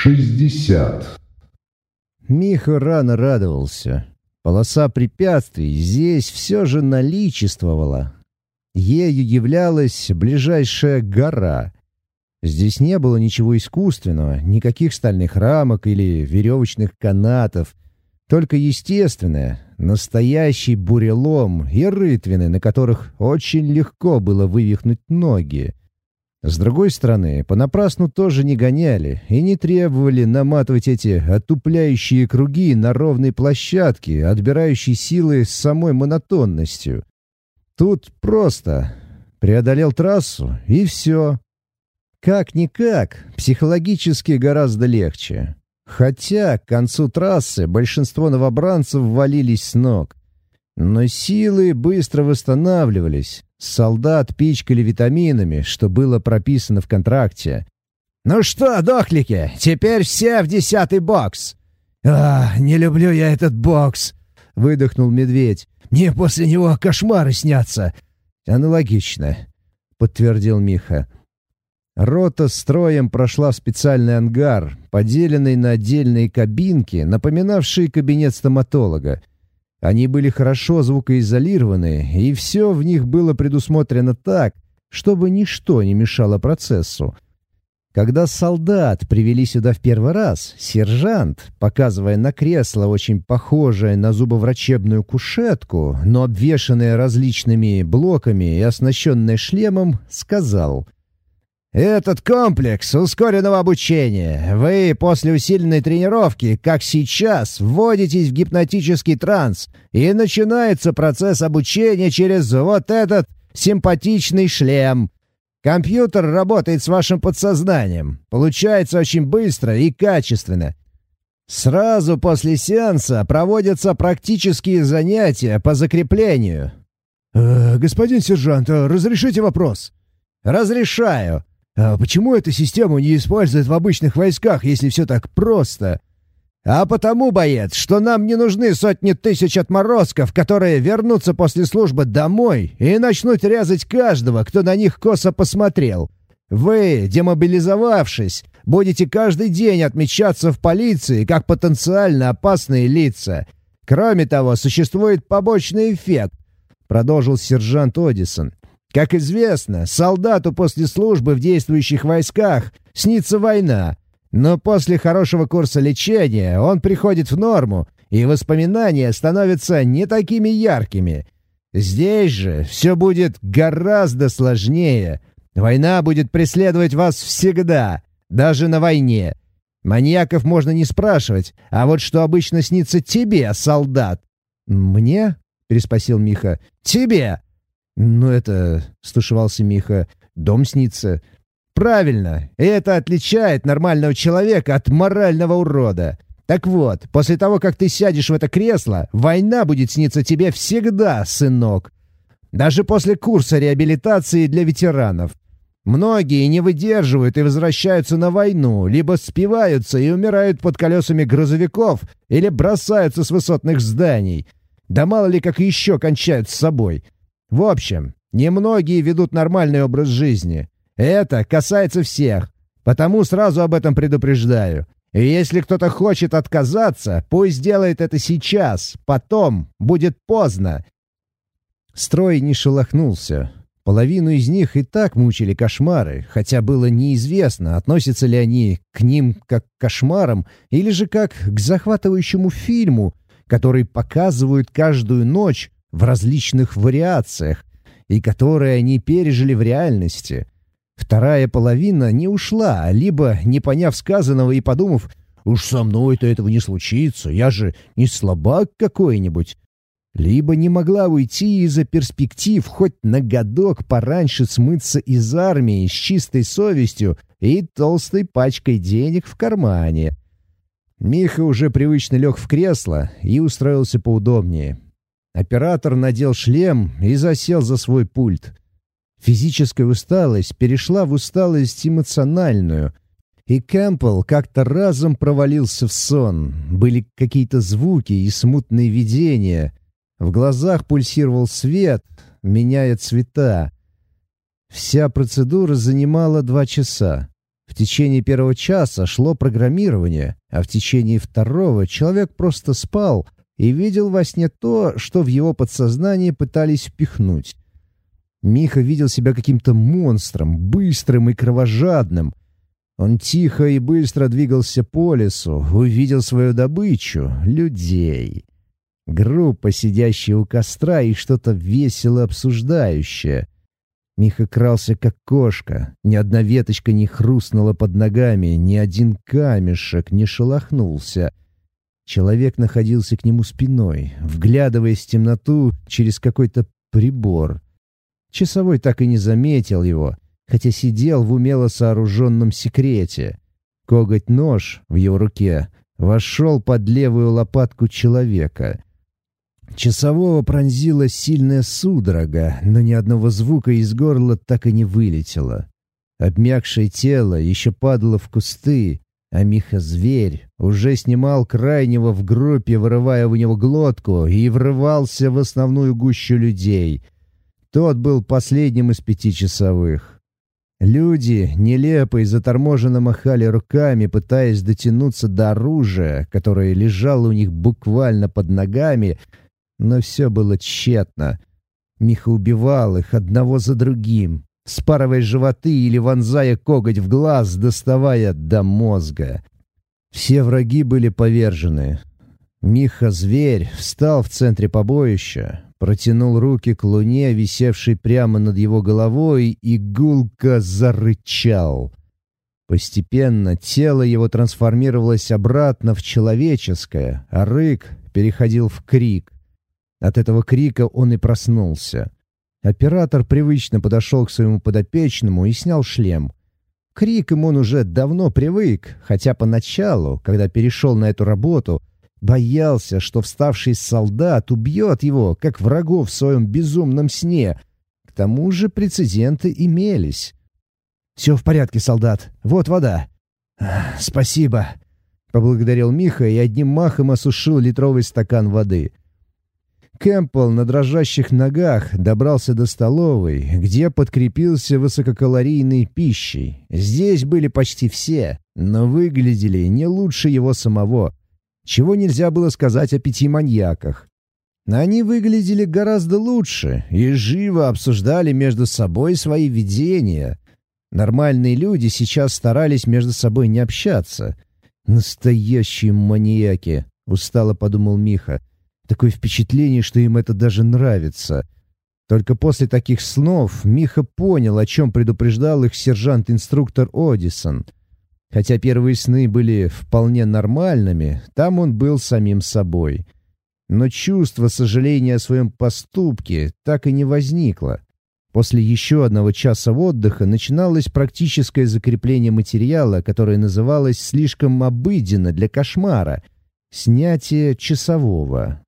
шестьдесят. Миха рано радовался. Полоса препятствий здесь все же наличествовала. Ею являлась ближайшая гора. Здесь не было ничего искусственного, никаких стальных рамок или веревочных канатов, только естественное, настоящий бурелом и рытвины, на которых очень легко было вывихнуть ноги. С другой стороны, понапрасну тоже не гоняли и не требовали наматывать эти отупляющие круги на ровной площадке, отбирающей силы с самой монотонностью. Тут просто преодолел трассу и все. Как-никак, психологически гораздо легче. Хотя к концу трассы большинство новобранцев валились с ног. Но силы быстро восстанавливались. Солдат пичкали витаминами, что было прописано в контракте. «Ну что, дохлики, теперь все в десятый бокс!» «А, не люблю я этот бокс!» — выдохнул медведь. «Мне после него кошмары снятся!» «Аналогично», — подтвердил Миха. Рота строем прошла в специальный ангар, поделенный на отдельные кабинки, напоминавшие кабинет стоматолога. Они были хорошо звукоизолированы, и все в них было предусмотрено так, чтобы ничто не мешало процессу. Когда солдат привели сюда в первый раз, сержант, показывая на кресло, очень похожее на зубоврачебную кушетку, но обвешанное различными блоками и оснащенное шлемом, сказал — этот комплекс ускоренного обучения. Вы после усиленной тренировки, как сейчас, вводитесь в гипнотический транс, и начинается процесс обучения через вот этот симпатичный шлем. Компьютер работает с вашим подсознанием. Получается очень быстро и качественно. Сразу после сеанса проводятся практические занятия по закреплению. «Э, «Господин сержант, разрешите вопрос?» «Разрешаю. А почему эту систему не используют в обычных войсках, если все так просто? А потому, боец, что нам не нужны сотни тысяч отморозков, которые вернутся после службы домой и начнут резать каждого, кто на них косо посмотрел. Вы, демобилизовавшись, будете каждый день отмечаться в полиции как потенциально опасные лица. Кроме того, существует побочный эффект, продолжил сержант Одисон. Как известно, солдату после службы в действующих войсках снится война, но после хорошего курса лечения он приходит в норму, и воспоминания становятся не такими яркими. Здесь же все будет гораздо сложнее. Война будет преследовать вас всегда, даже на войне. Маньяков можно не спрашивать, а вот что обычно снится тебе, солдат. «Мне?» — переспросил Миха. «Тебе!» «Ну это...» — стушевался Миха. «Дом снится». «Правильно. Это отличает нормального человека от морального урода. Так вот, после того, как ты сядешь в это кресло, война будет сниться тебе всегда, сынок. Даже после курса реабилитации для ветеранов. Многие не выдерживают и возвращаются на войну, либо спиваются и умирают под колесами грузовиков, или бросаются с высотных зданий. Да мало ли как еще кончают с собой». В общем, немногие ведут нормальный образ жизни. Это касается всех. Потому сразу об этом предупреждаю. И если кто-то хочет отказаться, пусть делает это сейчас. Потом будет поздно. Строй не шелохнулся. Половину из них и так мучили кошмары, хотя было неизвестно, относятся ли они к ним как к кошмарам или же как к захватывающему фильму, который показывают каждую ночь в различных вариациях, и которые они пережили в реальности. Вторая половина не ушла, либо, не поняв сказанного и подумав, «Уж со мной-то этого не случится, я же не слабак какой-нибудь», либо не могла уйти из-за перспектив хоть на годок пораньше смыться из армии с чистой совестью и толстой пачкой денег в кармане. Миха уже привычно лег в кресло и устроился поудобнее. Оператор надел шлем и засел за свой пульт. Физическая усталость перешла в усталость эмоциональную, и Кэмпбелл как-то разом провалился в сон. Были какие-то звуки и смутные видения. В глазах пульсировал свет, меняя цвета. Вся процедура занимала два часа. В течение первого часа шло программирование, а в течение второго человек просто спал и видел во сне то, что в его подсознание пытались впихнуть. Миха видел себя каким-то монстром, быстрым и кровожадным. Он тихо и быстро двигался по лесу, увидел свою добычу — людей. Группа, сидящая у костра и что-то весело обсуждающее. Миха крался, как кошка. Ни одна веточка не хрустнула под ногами, ни один камешек не шелохнулся. Человек находился к нему спиной, вглядываясь в темноту через какой-то прибор. Часовой так и не заметил его, хотя сидел в умело сооруженном секрете. Коготь-нож в его руке вошел под левую лопатку человека. Часового пронзила сильная судорога, но ни одного звука из горла так и не вылетело. Обмякшее тело еще падало в кусты, а Миха-зверь уже снимал крайнего в группе, вырывая у него глотку, и врывался в основную гущу людей. Тот был последним из пяти часовых. Люди нелепо и заторможенно махали руками, пытаясь дотянуться до оружия, которое лежало у них буквально под ногами, но все было тщетно. Миха убивал их одного за другим, спарывая животы или вонзая коготь в глаз, доставая до мозга. Все враги были повержены. Миха-зверь встал в центре побоища, протянул руки к луне, висевшей прямо над его головой, и гулко зарычал. Постепенно тело его трансформировалось обратно в человеческое, а рык переходил в крик. От этого крика он и проснулся. Оператор привычно подошел к своему подопечному и снял шлем. К крикам он уже давно привык, хотя поначалу, когда перешел на эту работу, боялся, что вставший солдат убьет его, как врагов в своем безумном сне. К тому же прецеденты имелись. «Все в порядке, солдат. Вот вода». «Спасибо», — поблагодарил Миха и одним махом осушил литровый стакан воды — Кэмпбелл на дрожащих ногах добрался до столовой, где подкрепился высококалорийной пищей. Здесь были почти все, но выглядели не лучше его самого. Чего нельзя было сказать о пяти маньяках. Они выглядели гораздо лучше и живо обсуждали между собой свои видения. Нормальные люди сейчас старались между собой не общаться. «Настоящие маньяки», — устало подумал Миха. Такое впечатление, что им это даже нравится. Только после таких снов Миха понял, о чем предупреждал их сержант-инструктор Одисон. Хотя первые сны были вполне нормальными, там он был самим собой. Но чувство сожаления о своем поступке так и не возникло. После еще одного часа отдыха начиналось практическое закрепление материала, которое называлось слишком обыденно для кошмара — снятие часового.